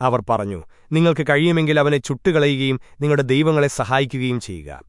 അവർ പറഞ്ഞു നിങ്ങൾക്ക് കഴിയുമെങ്കിൽ അവനെ ചുട്ടുകളയുകയും നിങ്ങളുടെ ദൈവങ്ങളെ സഹായിക്കുകയും ചെയ്യുക.